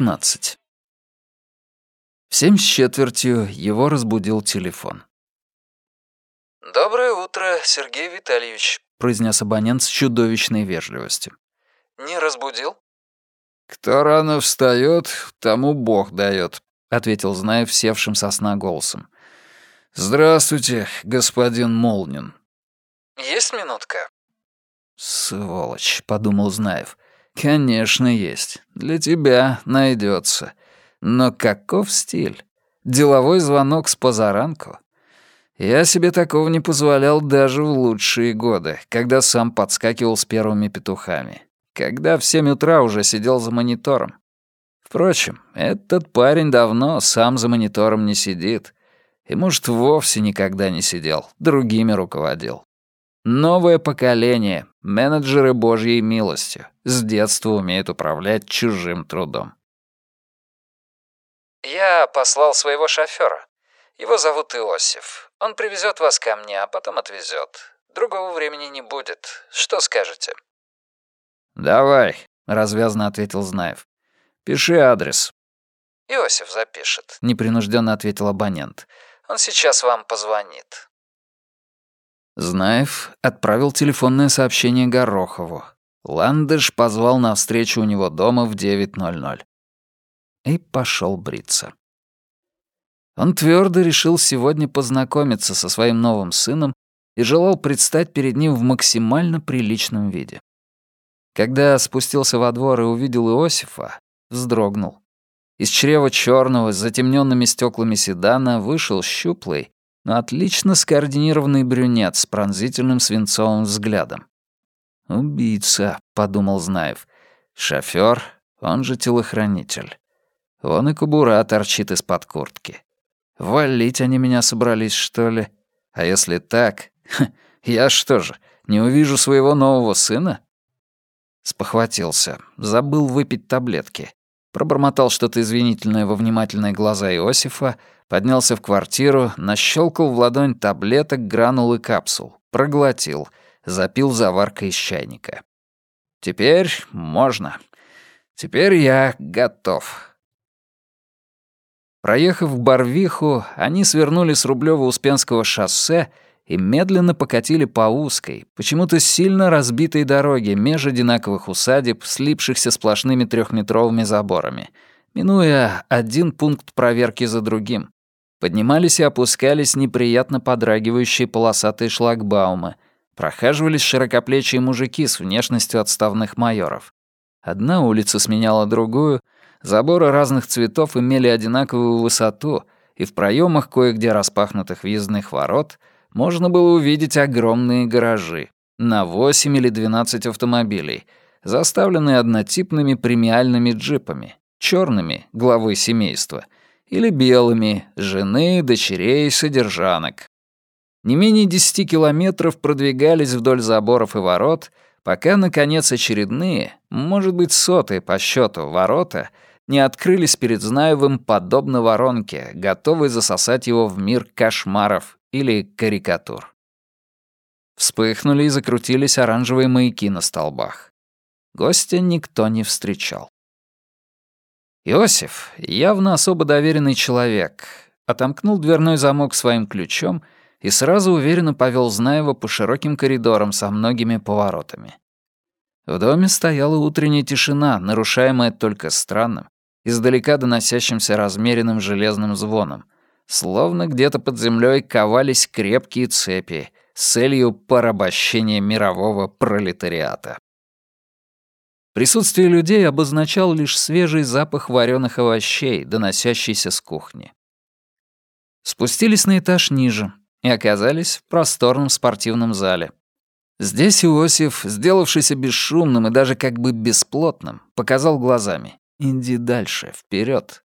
15. В семь с четвертью его разбудил телефон. «Доброе утро, Сергей Витальевич», — произнес абонент с чудовищной вежливостью. «Не разбудил?» «Кто рано встает, тому Бог дает», — ответил Знаев севшим со сна голосом. «Здравствуйте, господин Молнин». «Есть минутка?» «Сволочь», — подумал Знаев. «Конечно, есть. Для тебя найдется. Но каков стиль? Деловой звонок с позаранку? Я себе такого не позволял даже в лучшие годы, когда сам подскакивал с первыми петухами. Когда в семь утра уже сидел за монитором. Впрочем, этот парень давно сам за монитором не сидит. И, может, вовсе никогда не сидел, другими руководил. Новое поколение, менеджеры Божьей милостью, с детства умеют управлять чужим трудом. «Я послал своего шофера. Его зовут Иосиф. Он привезет вас ко мне, а потом отвезет. Другого времени не будет. Что скажете?» «Давай», — развязно ответил Знаев. «Пиши адрес». «Иосиф запишет», — непринужденно ответил абонент. «Он сейчас вам позвонит». Знаев отправил телефонное сообщение Горохову. Ландыш позвал на встречу у него дома в 9.00. И пошел бриться. Он твердо решил сегодня познакомиться со своим новым сыном и желал предстать перед ним в максимально приличном виде. Когда спустился во двор и увидел Иосифа, вздрогнул. Из чрева черного с затемненными стеклами седана вышел щуплый, отлично скоординированный брюнет с пронзительным свинцовым взглядом. «Убийца», — подумал Знаев. «Шофёр, он же телохранитель. Вон и кобура торчит из-под куртки. Валить они меня собрались, что ли? А если так, я что же, не увижу своего нового сына?» Спохватился, забыл выпить таблетки. Пробормотал что-то извинительное во внимательные глаза Иосифа, поднялся в квартиру, нащелкал в ладонь таблеток, гранул и капсул, проглотил, запил заваркой из чайника. «Теперь можно. Теперь я готов». Проехав Барвиху, они свернули с Рублёво-Успенского шоссе и медленно покатили по узкой, почему-то сильно разбитой дороге меж одинаковых усадеб, слипшихся сплошными трехметровыми заборами, минуя один пункт проверки за другим. Поднимались и опускались неприятно подрагивающие полосатые шлагбаумы, прохаживались широкоплечие мужики с внешностью отставных майоров. Одна улица сменяла другую, заборы разных цветов имели одинаковую высоту, и в проемах кое-где распахнутых въездных ворот — можно было увидеть огромные гаражи на 8 или 12 автомобилей, заставленные однотипными премиальными джипами, черными — главы семейства, или белыми — жены, дочерей, содержанок. Не менее 10 километров продвигались вдоль заборов и ворот, пока, наконец, очередные, может быть, сотые по счету, ворота не открылись перед Знаевым подобно воронке, готовой засосать его в мир кошмаров или карикатур. Вспыхнули и закрутились оранжевые маяки на столбах. Гостя никто не встречал. Иосиф, явно особо доверенный человек, отомкнул дверной замок своим ключом и сразу уверенно повел Знаева по широким коридорам со многими поворотами. В доме стояла утренняя тишина, нарушаемая только странным, издалека доносящимся размеренным железным звоном, Словно где-то под землей ковались крепкие цепи с целью порабощения мирового пролетариата. Присутствие людей обозначал лишь свежий запах вареных овощей, доносящийся с кухни. Спустились на этаж ниже и оказались в просторном спортивном зале. Здесь Иосиф, сделавшийся бесшумным и даже как бы бесплотным, показал глазами. «Иди дальше, вперед,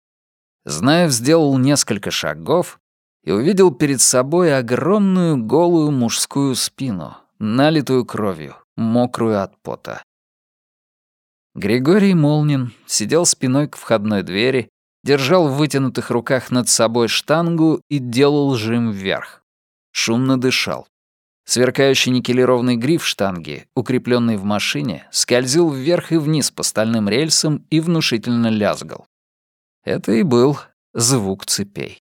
Знаев сделал несколько шагов и увидел перед собой огромную голую мужскую спину, налитую кровью, мокрую от пота. Григорий Молнин сидел спиной к входной двери, держал в вытянутых руках над собой штангу и делал жим вверх. Шумно дышал. Сверкающий никелированный гриф штанги, укрепленный в машине, скользил вверх и вниз по стальным рельсам и внушительно лязгал. Это и был звук цепей.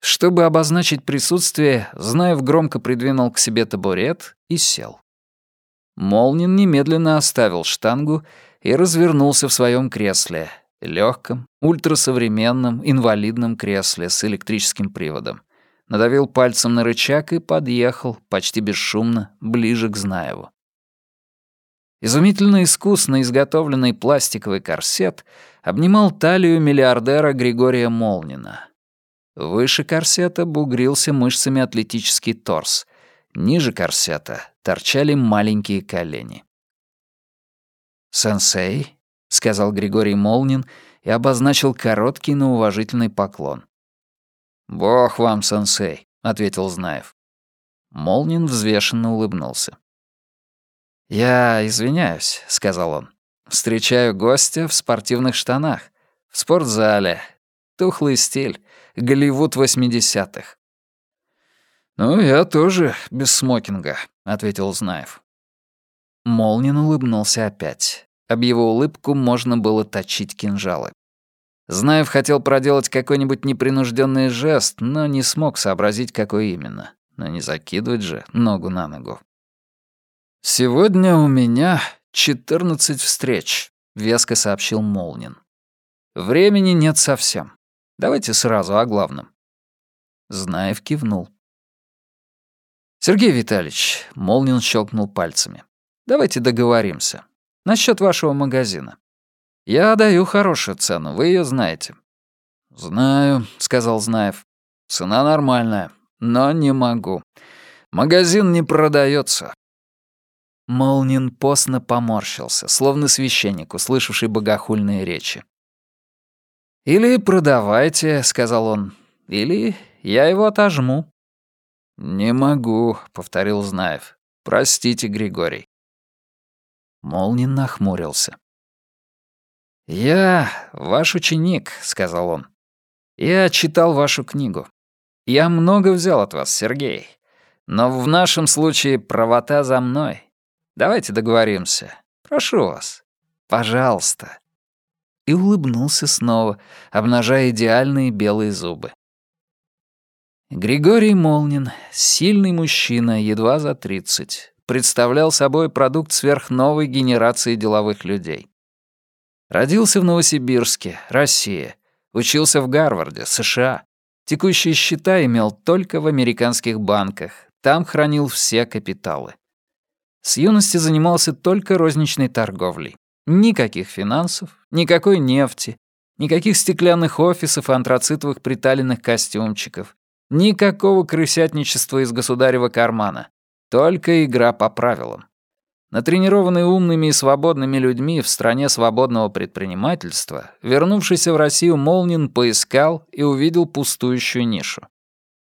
Чтобы обозначить присутствие, Знаев громко придвинул к себе табурет и сел. Молнин немедленно оставил штангу и развернулся в своем кресле, легком, ультрасовременном, инвалидном кресле с электрическим приводом. Надавил пальцем на рычаг и подъехал, почти бесшумно, ближе к Знаеву. Изумительно искусно изготовленный пластиковый корсет обнимал талию миллиардера Григория Молнина. Выше корсета бугрился мышцами атлетический торс. Ниже корсета торчали маленькие колени. «Сенсей», — сказал Григорий Молнин и обозначил короткий, но уважительный поклон. «Бог вам, сенсей», — ответил Знаев. Молнин взвешенно улыбнулся. «Я извиняюсь», — сказал он. «Встречаю гостя в спортивных штанах, в спортзале. Тухлый стиль, Голливуд восьмидесятых». «Ну, я тоже без смокинга», — ответил Знаев. Молнин улыбнулся опять. Об его улыбку можно было точить кинжалы. Знаев хотел проделать какой-нибудь непринужденный жест, но не смог сообразить, какой именно. Но не закидывать же ногу на ногу. «Сегодня у меня 14 встреч», — веско сообщил Молнин. «Времени нет совсем. Давайте сразу о главном». Знаев кивнул. «Сергей Витальевич», — Молнин щелкнул пальцами, — «давайте договоримся. Насчет вашего магазина. Я даю хорошую цену, вы ее знаете». «Знаю», — сказал Знаев. «Цена нормальная, но не могу. Магазин не продается. Молнин постно поморщился, словно священник, услышавший богохульные речи. «Или продавайте», — сказал он, — «или я его отожму». «Не могу», — повторил Знаев. «Простите, Григорий». Молнин нахмурился. «Я ваш ученик», — сказал он. «Я читал вашу книгу. Я много взял от вас, Сергей. Но в нашем случае правота за мной. Давайте договоримся. Прошу вас. Пожалуйста». И улыбнулся снова, обнажая идеальные белые зубы. Григорий Молнин, сильный мужчина, едва за тридцать, представлял собой продукт сверхновой генерации деловых людей. Родился в Новосибирске, Россия. Учился в Гарварде, США. Текущие счета имел только в американских банках. Там хранил все капиталы. С юности занимался только розничной торговлей. Никаких финансов, никакой нефти, никаких стеклянных офисов и антрацитовых приталенных костюмчиков, никакого крысятничества из государева кармана. Только игра по правилам. Натренированный умными и свободными людьми в стране свободного предпринимательства, вернувшийся в Россию Молнин поискал и увидел пустующую нишу.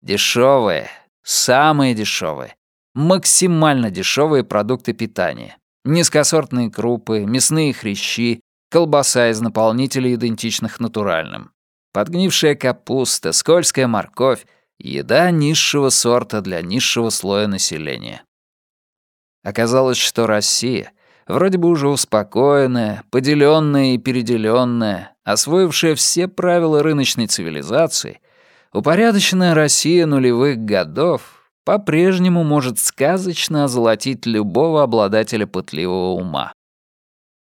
Дешевые, самые дешевые, максимально дешевые продукты питания. Низкосортные крупы, мясные хрящи, колбаса из наполнителей, идентичных натуральным. Подгнившая капуста, скользкая морковь — еда низшего сорта для низшего слоя населения. Оказалось, что Россия, вроде бы уже успокоенная, поделенная и переделенная, освоившая все правила рыночной цивилизации, упорядоченная Россия нулевых годов — по-прежнему может сказочно озолотить любого обладателя пытливого ума.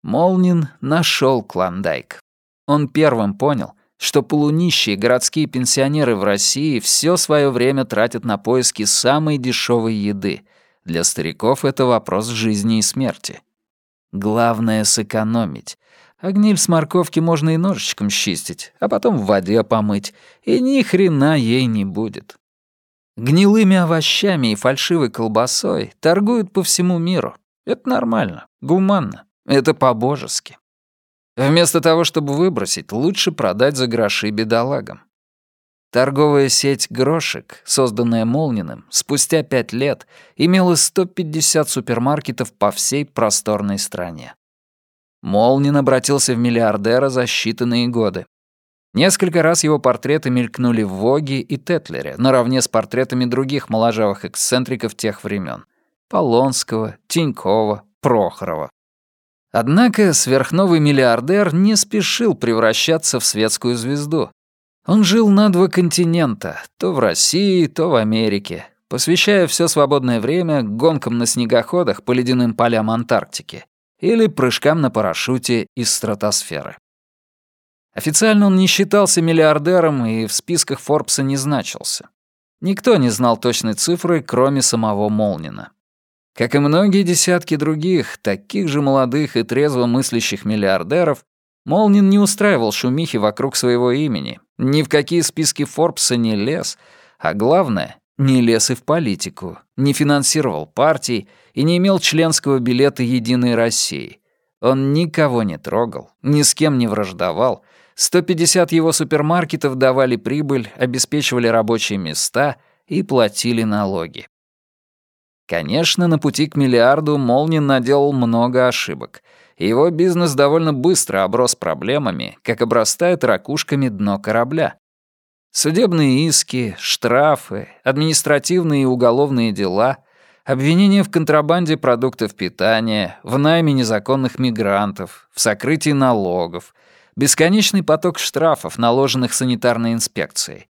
Молнин нашел Клондайк. Он первым понял, что полунищие городские пенсионеры в России все свое время тратят на поиски самой дешевой еды. Для стариков это вопрос жизни и смерти. Главное — сэкономить. А с морковки можно и ножичком счистить, а потом в воде помыть, и ни хрена ей не будет. Гнилыми овощами и фальшивой колбасой торгуют по всему миру. Это нормально, гуманно, это по-божески. Вместо того, чтобы выбросить, лучше продать за гроши бедолагам. Торговая сеть «Грошек», созданная Молниным, спустя пять лет имела 150 супермаркетов по всей просторной стране. Молнин обратился в миллиардера за считанные годы. Несколько раз его портреты мелькнули в Воге и Тетлере, наравне с портретами других моложавых эксцентриков тех времен: Полонского, Тинькова, Прохорова. Однако сверхновый миллиардер не спешил превращаться в светскую звезду. Он жил на два континента, то в России, то в Америке, посвящая все свободное время гонкам на снегоходах по ледяным полям Антарктики или прыжкам на парашюте из стратосферы. Официально он не считался миллиардером и в списках Форбса не значился. Никто не знал точной цифры, кроме самого Молнина. Как и многие десятки других, таких же молодых и трезво мыслящих миллиардеров, Молнин не устраивал шумихи вокруг своего имени, ни в какие списки Форбса не лез, а главное, не лез и в политику, не финансировал партий и не имел членского билета «Единой России». Он никого не трогал, ни с кем не враждовал, 150 его супермаркетов давали прибыль, обеспечивали рабочие места и платили налоги. Конечно, на пути к миллиарду Молнин наделал много ошибок — его бизнес довольно быстро оброс проблемами, как обрастает ракушками дно корабля. Судебные иски, штрафы, административные и уголовные дела, обвинения в контрабанде продуктов питания, в найме незаконных мигрантов, в сокрытии налогов, бесконечный поток штрафов, наложенных санитарной инспекцией.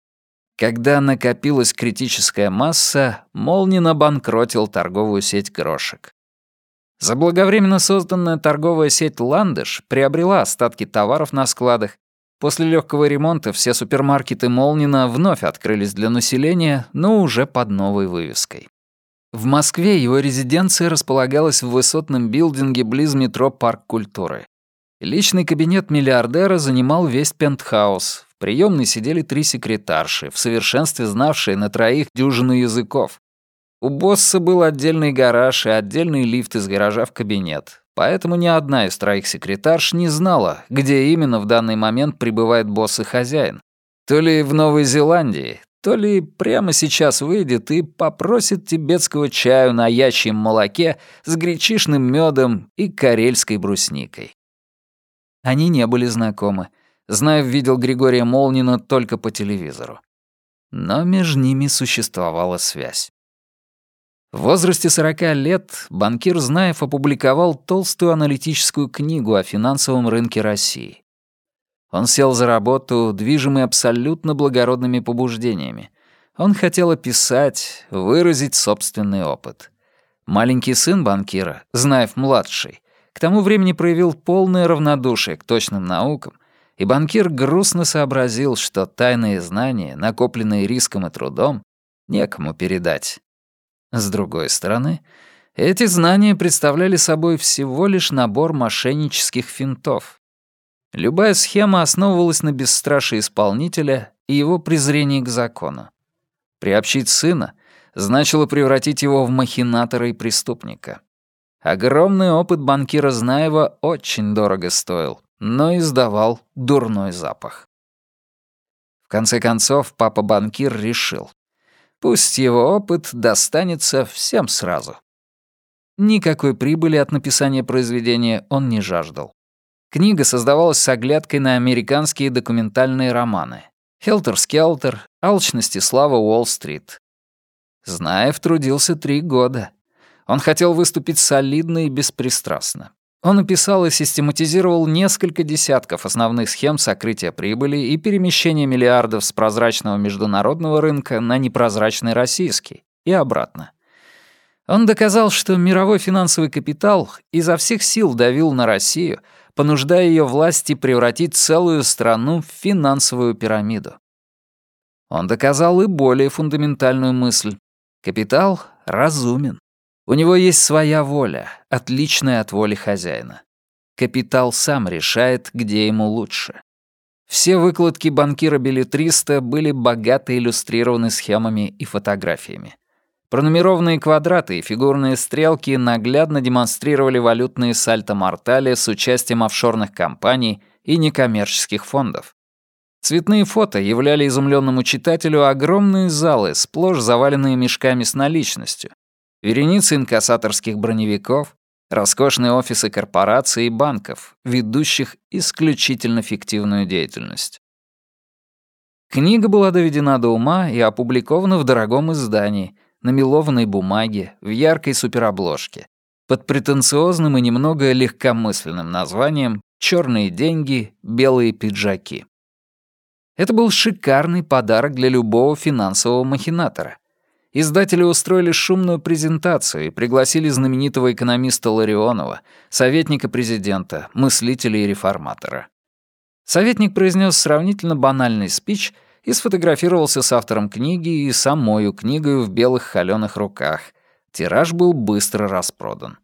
Когда накопилась критическая масса, Молнин обанкротил торговую сеть крошек. Заблаговременно созданная торговая сеть «Ландыш» приобрела остатки товаров на складах. После легкого ремонта все супермаркеты Молнина вновь открылись для населения, но уже под новой вывеской. В Москве его резиденция располагалась в высотном билдинге близ метро «Парк культуры». Личный кабинет миллиардера занимал весь пентхаус. В приемной сидели три секретарши, в совершенстве знавшие на троих дюжину языков. У босса был отдельный гараж и отдельный лифт из гаража в кабинет, поэтому ни одна из троих секретарш не знала, где именно в данный момент пребывает босс и хозяин. То ли в Новой Зеландии, то ли прямо сейчас выйдет и попросит тибетского чаю на ячьем молоке с гречишным медом и карельской брусникой. Они не были знакомы. Знаев видел Григория Молнина только по телевизору. Но между ними существовала связь. В возрасте 40 лет банкир Знаев опубликовал толстую аналитическую книгу о финансовом рынке России. Он сел за работу, движимый абсолютно благородными побуждениями. Он хотел описать, выразить собственный опыт. Маленький сын банкира, Знаев-младший, тому времени проявил полное равнодушие к точным наукам, и банкир грустно сообразил, что тайные знания, накопленные риском и трудом, некому передать. С другой стороны, эти знания представляли собой всего лишь набор мошеннических финтов. Любая схема основывалась на бесстрашии исполнителя и его презрении к закону. Приобщить сына значило превратить его в махинатора и преступника. Огромный опыт банкира Знаева очень дорого стоил, но издавал дурной запах. В конце концов, папа-банкир решил, Пусть его опыт достанется всем сразу. Никакой прибыли от написания произведения он не жаждал. Книга создавалась с оглядкой на американские документальные романы. «Хелтер-скелтер», «Алчность и слава Уолл-стрит». Знаев трудился три года. Он хотел выступить солидно и беспристрастно. Он описал и систематизировал несколько десятков основных схем сокрытия прибыли и перемещения миллиардов с прозрачного международного рынка на непрозрачный российский и обратно. Он доказал, что мировой финансовый капитал изо всех сил давил на Россию, понуждая ее власти превратить целую страну в финансовую пирамиду. Он доказал и более фундаментальную мысль. Капитал разумен. У него есть своя воля, отличная от воли хозяина. Капитал сам решает, где ему лучше. Все выкладки банкира-билетриста были богато иллюстрированы схемами и фотографиями. Пронумерованные квадраты и фигурные стрелки наглядно демонстрировали валютные сальто-мортали с участием офшорных компаний и некоммерческих фондов. Цветные фото являли изумленному читателю огромные залы, сплошь заваленные мешками с наличностью, вереницы инкассаторских броневиков, роскошные офисы корпораций и банков, ведущих исключительно фиктивную деятельность. Книга была доведена до ума и опубликована в дорогом издании, на мелованной бумаге, в яркой суперобложке, под претенциозным и немного легкомысленным названием «Чёрные деньги, белые пиджаки». Это был шикарный подарок для любого финансового махинатора. Издатели устроили шумную презентацию и пригласили знаменитого экономиста Ларионова, советника президента, мыслителя и реформатора. Советник произнес сравнительно банальный спич и сфотографировался с автором книги и самою книгой в белых холёных руках. Тираж был быстро распродан.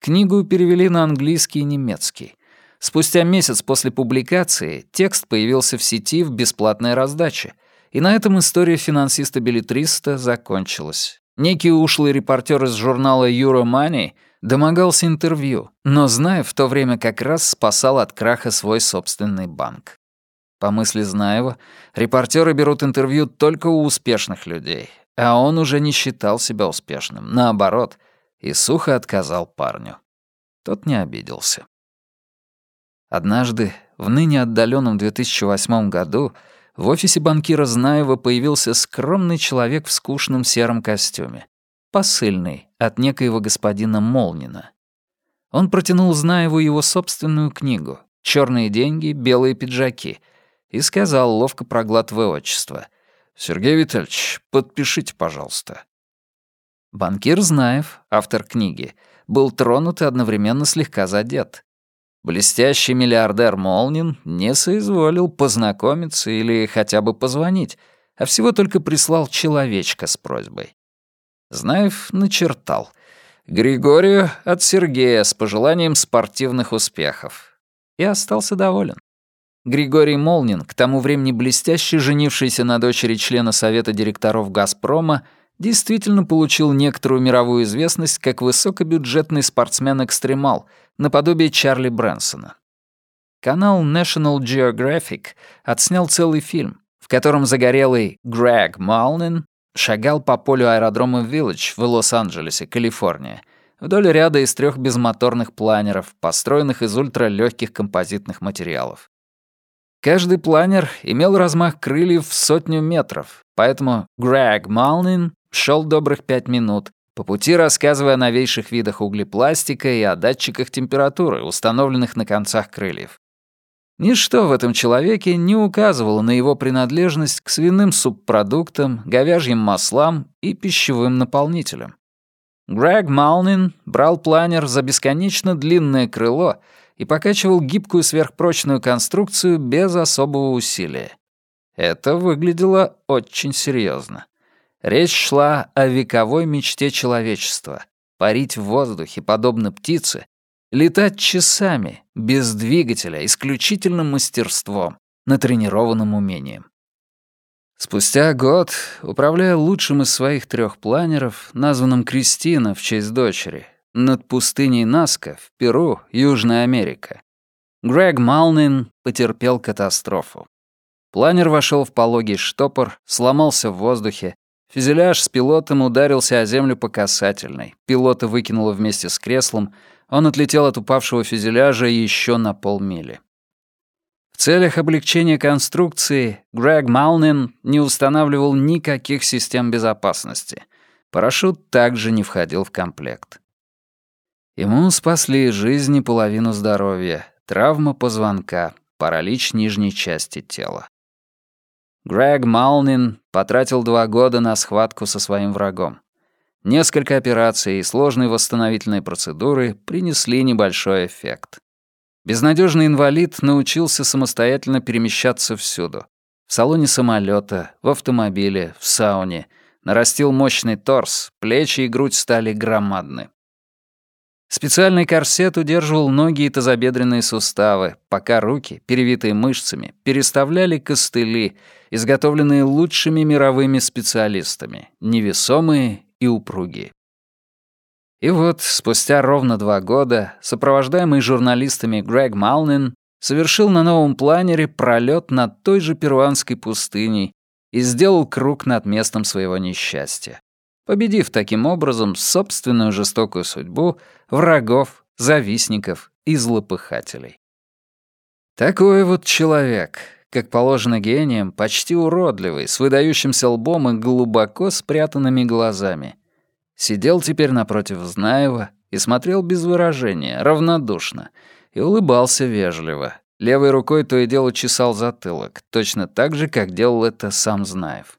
Книгу перевели на английский и немецкий. Спустя месяц после публикации текст появился в сети в бесплатной раздаче — и на этом история финансиста-билетриста закончилась. Некий ушлый репортер из журнала Money домогался интервью, но, зная, в то время как раз спасал от краха свой собственный банк. По мысли Знаева, репортеры берут интервью только у успешных людей, а он уже не считал себя успешным, наоборот, и сухо отказал парню. Тот не обиделся. Однажды, в ныне отдаленном 2008 году, в офисе банкира Знаева появился скромный человек в скучном сером костюме. Посыльный от некоего господина Молнина. Он протянул Знаеву его собственную книгу «Черные деньги, белые пиджаки» и сказал, ловко проглатывая отчество, «Сергей Витальевич, подпишите, пожалуйста». Банкир Знаев, автор книги, был тронут и одновременно слегка задет. Блестящий миллиардер Молнин не соизволил познакомиться или хотя бы позвонить, а всего только прислал человечка с просьбой. Знаев начертал. Григорию от Сергея с пожеланием спортивных успехов. И остался доволен. Григорий Молнин, к тому времени блестяще женившийся на дочери члена Совета директоров «Газпрома», действительно получил некоторую мировую известность как высокобюджетный спортсмен-экстремал, наподобие Чарли Брэнсона. Канал National Geographic отснял целый фильм, в котором загорелый Грег Малнин шагал по полю аэродрома Виллидж в Лос-Анджелесе, Калифорния, вдоль ряда из трех безмоторных планеров, построенных из ультралегких композитных материалов. Каждый планер имел размах крыльев в сотню метров, поэтому Грег Малнин шел добрых пять минут, по пути рассказывая о новейших видах углепластика и о датчиках температуры, установленных на концах крыльев. Ничто в этом человеке не указывало на его принадлежность к свиным субпродуктам, говяжьим маслам и пищевым наполнителям. Грег Малнин брал планер за бесконечно длинное крыло и покачивал гибкую сверхпрочную конструкцию без особого усилия. Это выглядело очень серьезно. Речь шла о вековой мечте человечества — парить в воздухе, подобно птице, летать часами, без двигателя, исключительным мастерством, натренированным умением. Спустя год, управляя лучшим из своих трех планеров, названным Кристина в честь дочери, над пустыней Наска в Перу, Южная Америка, Грег Малнин потерпел катастрофу. Планер вошел в пологий штопор, сломался в воздухе, Фюзеляж с пилотом ударился о землю по касательной. Пилота выкинуло вместе с креслом. Он отлетел от упавшего фюзеляжа еще на полмили. В целях облегчения конструкции Грег Малнин не устанавливал никаких систем безопасности. Парашют также не входил в комплект. Ему спасли жизнь и половину здоровья, травма позвонка, паралич нижней части тела. Грег Малнин потратил два года на схватку со своим врагом. Несколько операций и сложные восстановительные процедуры принесли небольшой эффект. Безнадежный инвалид научился самостоятельно перемещаться всюду. В салоне самолета, в автомобиле, в сауне. Нарастил мощный торс, плечи и грудь стали громадны. Специальный корсет удерживал ноги и тазобедренные суставы, пока руки, перевитые мышцами, переставляли костыли, изготовленные лучшими мировыми специалистами, невесомые и упругие. И вот, спустя ровно два года, сопровождаемый журналистами Грег Малнин совершил на новом планере пролет над той же перуанской пустыней и сделал круг над местом своего несчастья победив таким образом собственную жестокую судьбу врагов, завистников и злопыхателей. Такой вот человек, как положено гением, почти уродливый, с выдающимся лбом и глубоко спрятанными глазами. Сидел теперь напротив Знаева и смотрел без выражения, равнодушно, и улыбался вежливо. Левой рукой то и дело чесал затылок, точно так же, как делал это сам Знаев.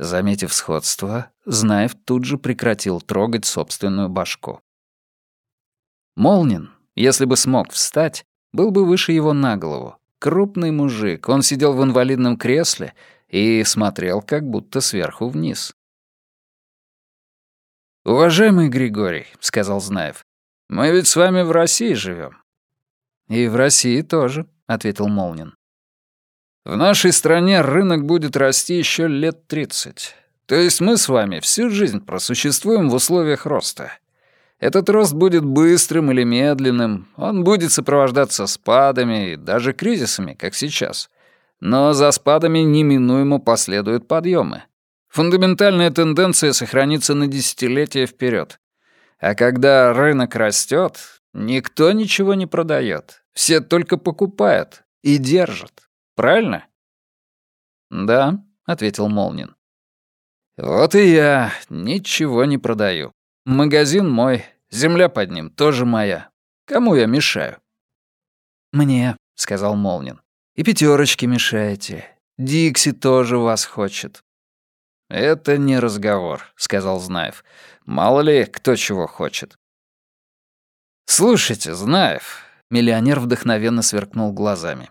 Заметив сходство, Знаев тут же прекратил трогать собственную башку. Молнин, если бы смог встать, был бы выше его на голову. Крупный мужик, он сидел в инвалидном кресле и смотрел как будто сверху вниз. «Уважаемый Григорий», — сказал Знаев, — «мы ведь с вами в России живем. «И в России тоже», — ответил Молнин. «В нашей стране рынок будет расти еще лет тридцать. То есть мы с вами всю жизнь просуществуем в условиях роста. Этот рост будет быстрым или медленным, он будет сопровождаться спадами и даже кризисами, как сейчас. Но за спадами неминуемо последуют подъемы. Фундаментальная тенденция сохранится на десятилетия вперед. А когда рынок растет, никто ничего не продает. Все только покупают и держат. Правильно? Да, ответил Молнин. Вот и я ничего не продаю. Магазин мой, земля под ним тоже моя. Кому я мешаю? Мне, сказал Молнин. И пятерочки мешаете. Дикси тоже вас хочет. Это не разговор, сказал Знаев. Мало ли, кто чего хочет. Слушайте, Знаев, Миллионер вдохновенно сверкнул глазами.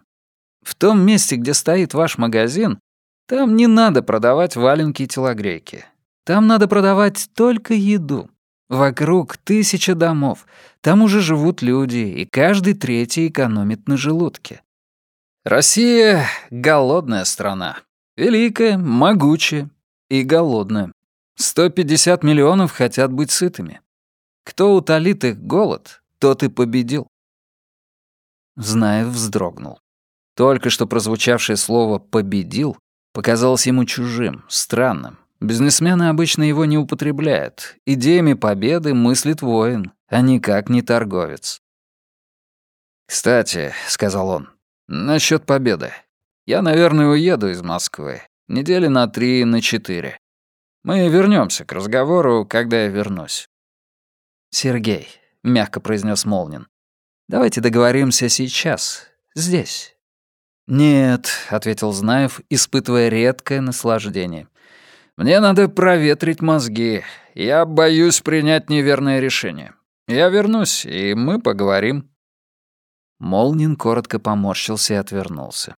«В том месте, где стоит ваш магазин, там не надо продавать валенки и телогрейки. Там надо продавать только еду. Вокруг тысяча домов. Там уже живут люди, и каждый третий экономит на желудке. Россия — голодная страна. Великая, могучая и голодная. 150 миллионов хотят быть сытыми. Кто утолит их голод, тот и победил. Знаев вздрогнул. Только что прозвучавшее слово «победил» показалось ему чужим, странным. Бизнесмены обычно его не употребляют. Идеями победы мыслит воин, а никак не торговец. «Кстати», — сказал он, — «насчёт победы. Я, наверное, уеду из Москвы. Недели на три, на четыре. Мы вернёмся к разговору, когда я вернусь». «Сергей», — мягко произнес Молнин, Давайте договоримся сейчас, здесь». «Нет», — ответил Знаев, испытывая редкое наслаждение. «Мне надо проветрить мозги. Я боюсь принять неверное решение. Я вернусь, и мы поговорим». Молнин коротко поморщился и отвернулся.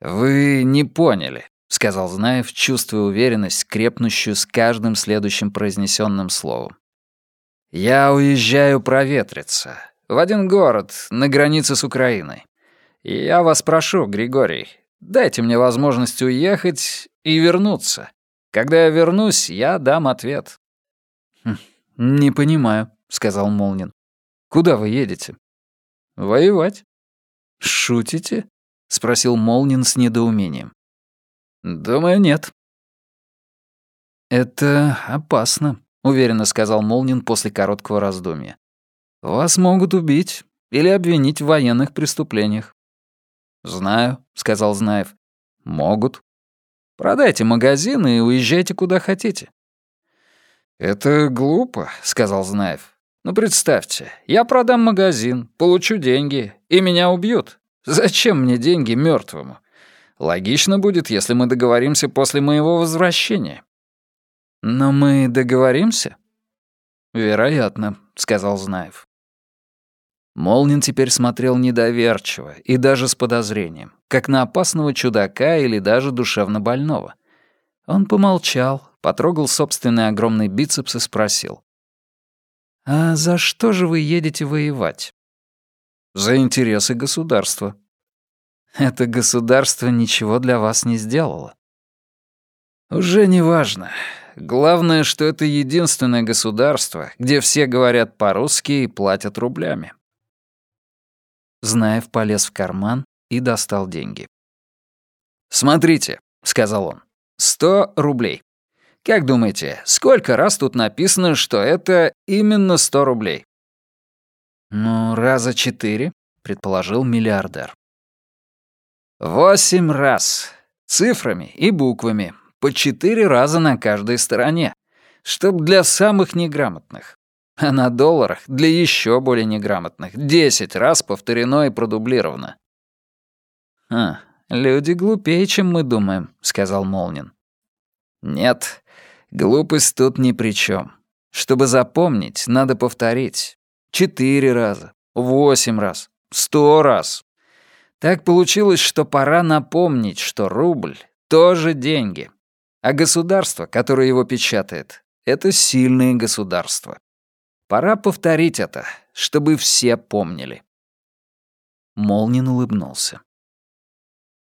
«Вы не поняли», — сказал Знаев, чувствуя уверенность, крепнущую с каждым следующим произнесенным словом. «Я уезжаю проветриться. В один город, на границе с Украиной. Я вас прошу, Григорий, дайте мне возможность уехать и вернуться. Когда я вернусь, я дам ответ». «Хм, «Не понимаю», — сказал Молнин. «Куда вы едете?» «Воевать». «Шутите?» — спросил Молнин с недоумением. «Думаю, нет». «Это опасно», — уверенно сказал Молнин после короткого раздумья. «Вас могут убить или обвинить в военных преступлениях». «Знаю», — сказал Знаев. «Могут. Продайте магазин и уезжайте куда хотите». «Это глупо», — сказал Знаев. «Ну, представьте, я продам магазин, получу деньги, и меня убьют. Зачем мне деньги мертвому? Логично будет, если мы договоримся после моего возвращения». «Но мы договоримся?» «Вероятно», — сказал Знаев. Молнин теперь смотрел недоверчиво и даже с подозрением, как на опасного чудака или даже душевно больного. Он помолчал, потрогал собственный огромный бицепс и спросил. «А за что же вы едете воевать?» «За интересы государства». «Это государство ничего для вас не сделало». «Уже не важно. Главное, что это единственное государство, где все говорят по-русски и платят рублями. Знаев полез в карман и достал деньги. «Смотрите», — сказал он, — «сто рублей. Как думаете, сколько раз тут написано, что это именно сто рублей?» «Ну, раза четыре», — предположил миллиардер. Восемь раз. Цифрами и буквами. По четыре раза на каждой стороне. Чтоб для самых неграмотных. А на долларах для еще более неграмотных. Десять раз повторено и продублировано. «А, люди глупее, чем мы думаем», — сказал Молнин. «Нет, глупость тут ни при чем. Чтобы запомнить, надо повторить. Четыре раза, восемь раз, сто раз. Так получилось, что пора напомнить, что рубль — тоже деньги. А государство, которое его печатает, — это сильные государства. Пора повторить это, чтобы все помнили. Молнин улыбнулся.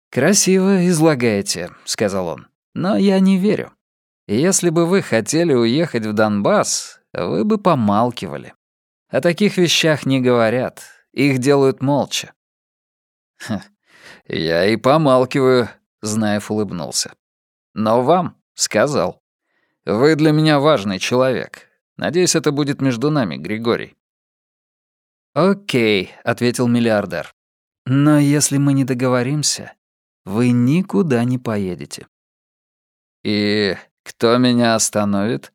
«Красиво излагаете», — сказал он. «Но я не верю. Если бы вы хотели уехать в Донбасс, вы бы помалкивали. О таких вещах не говорят, их делают молча». «Я и помалкиваю», — Знаев улыбнулся. «Но вам сказал. Вы для меня важный человек. Надеюсь, это будет между нами, Григорий». «Окей», — ответил миллиардер. «Но если мы не договоримся, вы никуда не поедете». «И кто меня остановит?»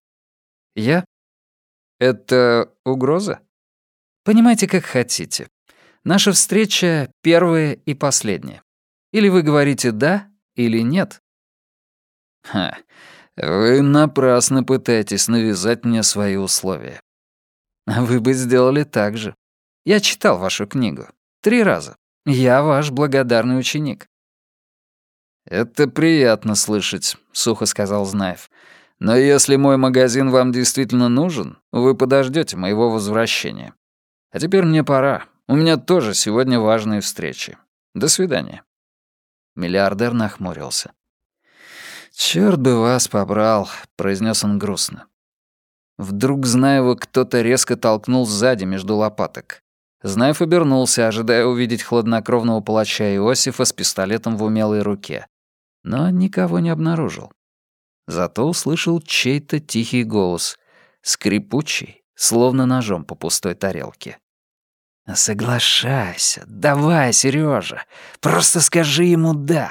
«Я?» «Это угроза?» «Понимаете, как хотите. Наша встреча первая и последняя. Или вы говорите «да», или «нет». «Ха, вы напрасно пытаетесь навязать мне свои условия. Вы бы сделали так же. Я читал вашу книгу. Три раза. Я ваш благодарный ученик. «Это приятно слышать», — сухо сказал Знаев. «Но если мой магазин вам действительно нужен, вы подождете моего возвращения. А теперь мне пора. У меня тоже сегодня важные встречи. До свидания». Миллиардер нахмурился. «Чёрт бы вас побрал», — произнес он грустно. Вдруг Знаева кто-то резко толкнул сзади между лопаток. Знаев обернулся, ожидая увидеть хладнокровного палача Иосифа с пистолетом в умелой руке но никого не обнаружил. Зато услышал чей-то тихий голос, скрипучий, словно ножом по пустой тарелке. «Соглашайся, давай, Сережа, просто скажи ему «да».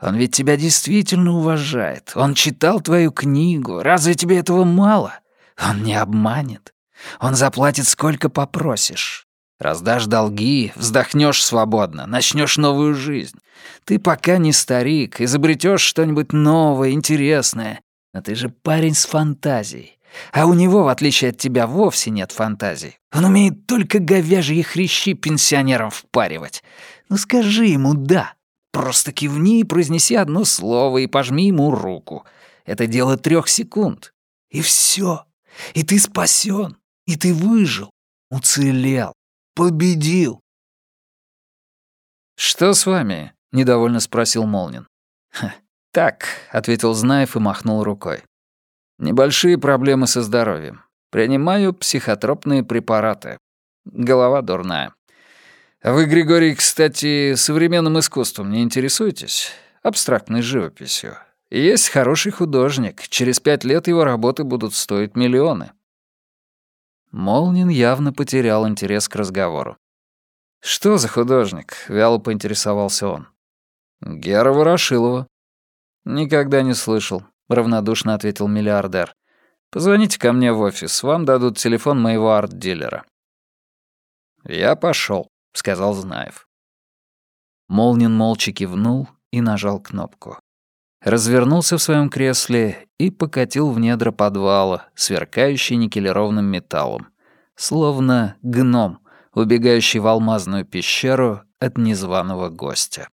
Он ведь тебя действительно уважает. Он читал твою книгу. Разве тебе этого мало? Он не обманет. Он заплатит сколько попросишь. Раздашь долги, вздохнешь свободно, начнешь новую жизнь. Ты пока не старик, изобретешь что-нибудь новое, интересное. Но ты же парень с фантазией. А у него, в отличие от тебя, вовсе нет фантазий. Он умеет только говяжьи хрящи пенсионерам впаривать. Ну скажи ему «да». Просто кивни и произнеси одно слово и пожми ему руку. Это дело трех секунд. И все. И ты спасен. И ты выжил. Уцелел. Победил!» «Что с вами?» — недовольно спросил Молнин. «Так», — ответил Знаев и махнул рукой. «Небольшие проблемы со здоровьем. Принимаю психотропные препараты. Голова дурная. Вы, Григорий, кстати, современным искусством не интересуетесь? Абстрактной живописью. Есть хороший художник. Через пять лет его работы будут стоить миллионы. Молнин явно потерял интерес к разговору. «Что за художник?» — вяло поинтересовался он. «Гера Ворошилова». «Никогда не слышал», — равнодушно ответил миллиардер. «Позвоните ко мне в офис, вам дадут телефон моего арт-дилера». «Я пошел, сказал Знаев. Молнин молча кивнул и нажал кнопку. Развернулся в своем кресле и покатил в недра подвала, сверкающий никелированным металлом, словно гном, убегающий в алмазную пещеру от незваного гостя.